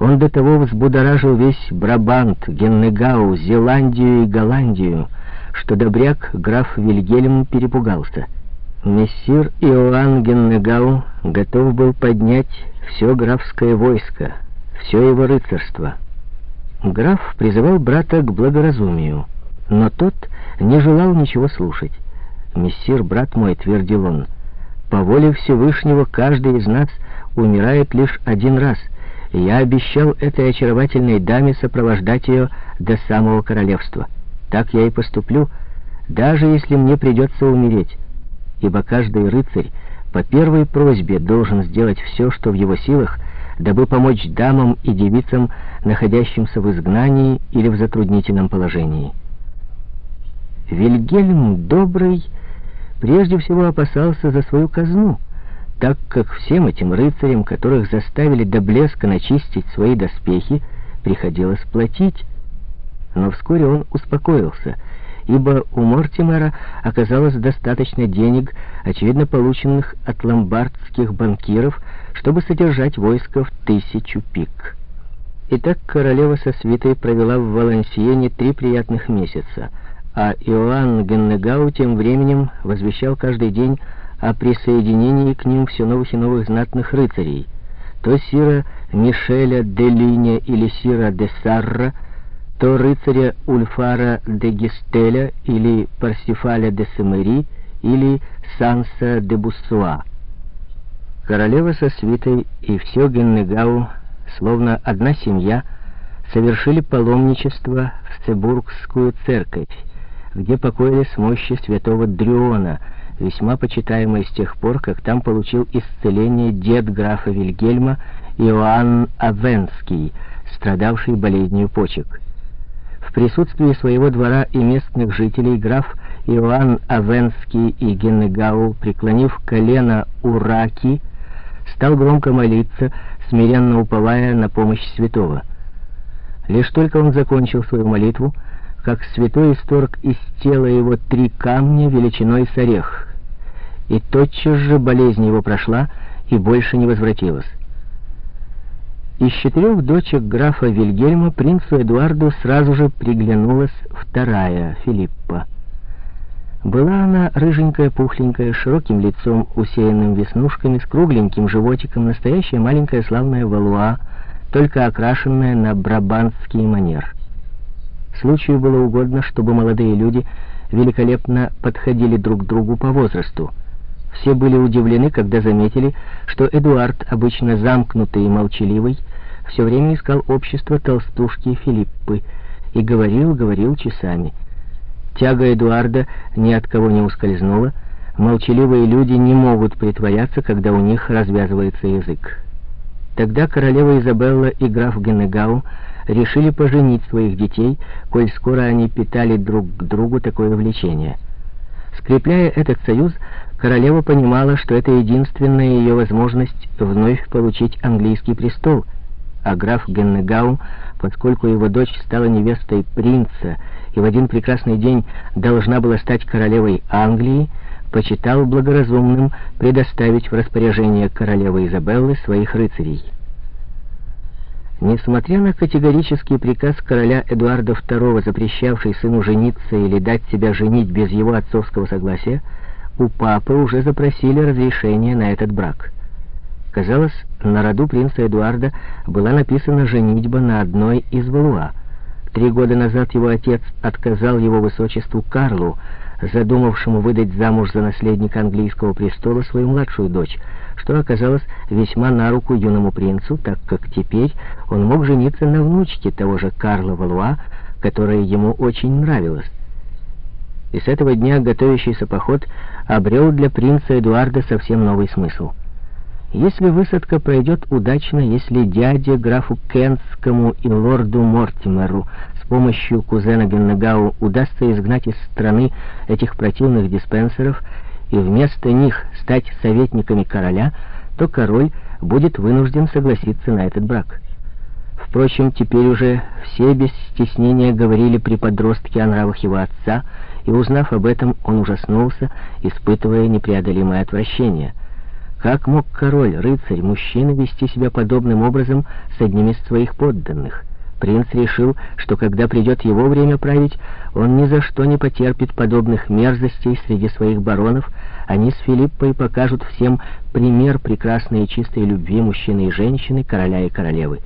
Он до того взбудоражил весь Брабант, Геннегау, Зеландию и Голландию, что добряк граф Вильгельм перепугался. Мессир Иоанн Геннегау готов был поднять все графское войско, все его рыцарство. Граф призывал брата к благоразумию, но тот не желал ничего слушать. «Мессир, брат мой», — твердил он, — «по воле Всевышнего каждый из нас умирает лишь один раз, я обещал этой очаровательной даме сопровождать ее до самого королевства. Так я и поступлю, даже если мне придется умереть, ибо каждый рыцарь по первой просьбе должен сделать все, что в его силах, дабы помочь дамам и девицам, находящимся в изгнании или в затруднительном положении. Вильгельм Добрый прежде всего опасался за свою казну, так как всем этим рыцарям, которых заставили до блеска начистить свои доспехи, приходилось платить. Но вскоре он успокоился, ибо у Мортимера оказалось достаточно денег, очевидно полученных от ломбардских банкиров, чтобы содержать войско в тысячу пик. Итак, королева со свитой провела в Валансиене три приятных месяца — а Иоанн Геннегау тем временем возвещал каждый день о присоединении к ним все новых и новых знатных рыцарей, то сира Мишеля де Линя или сира де Сарра, то рыцаря Ульфара де Гистеля или Парсифаля де Семери или Санса де Буссуа. Королева со свитой и все Геннегау, словно одна семья, совершили паломничество в Цебургскую церковь, где покоились мощи святого Дрюона, весьма почитаемый с тех пор, как там получил исцеление дед графа Вильгельма Иоанн Авенский, страдавший болезнью почек. В присутствии своего двора и местных жителей граф Иоанн Авенский и Геннегау, преклонив колено Ураки, стал громко молиться, смиренно уповая на помощь святого. Лишь только он закончил свою молитву, как святой исторг из тела его три камня величиной с орех, и тотчас же болезнь его прошла и больше не возвратилась. Из четырех дочек графа Вильгельма принцу Эдуарду сразу же приглянулась вторая, Филиппа. Была она рыженькая, пухленькая, с широким лицом, усеянным веснушками, с кругленьким животиком, настоящая маленькая славная валуа, только окрашенная на брабантский манер. Случаю было угодно, чтобы молодые люди великолепно подходили друг другу по возрасту. Все были удивлены, когда заметили, что Эдуард, обычно замкнутый и молчаливый, все время искал общество толстушки Филиппы и говорил, говорил часами. Тяга Эдуарда ни от кого не ускользнула, молчаливые люди не могут притворяться, когда у них развязывается язык. Тогда королева Изабелла и граф Геннегау решили поженить своих детей, коль скоро они питали друг к другу такое влечение. Скрепляя этот союз, королева понимала, что это единственная ее возможность вновь получить английский престол, а граф Геннегау, поскольку его дочь стала невестой принца и в один прекрасный день должна была стать королевой Англии, почитал благоразумным предоставить в распоряжение королевы Изабеллы своих рыцарей. Несмотря на категорический приказ короля Эдуарда II, запрещавший сыну жениться или дать себя женить без его отцовского согласия, у папы уже запросили разрешение на этот брак. Казалось, на роду принца Эдуарда была написана женитьба на одной из Валуа. Три года назад его отец отказал его высочеству Карлу, задумавшему выдать замуж за наследника английского престола свою младшую дочь, что оказалось весьма на руку юному принцу, так как теперь он мог жениться на внучке того же Карла Валуа, которая ему очень нравилась. И с этого дня готовящийся поход обрел для принца Эдуарда совсем новый смысл. Если высадка пройдет удачно, если дяде, графу Кентскому и лорду Мортимеру с помощью кузена Геннегау удастся изгнать из страны этих противных диспенсеров и вместо них стать советниками короля, то король будет вынужден согласиться на этот брак. Впрочем, теперь уже все без стеснения говорили при подростке о нравах его отца, и узнав об этом, он ужаснулся, испытывая непреодолимое отвращение. Как мог король, рыцарь, мужчина вести себя подобным образом с одним из своих подданных? Принц решил, что когда придет его время править, он ни за что не потерпит подобных мерзостей среди своих баронов. Они с Филиппой покажут всем пример прекрасной и чистой любви мужчины и женщины, короля и королевы.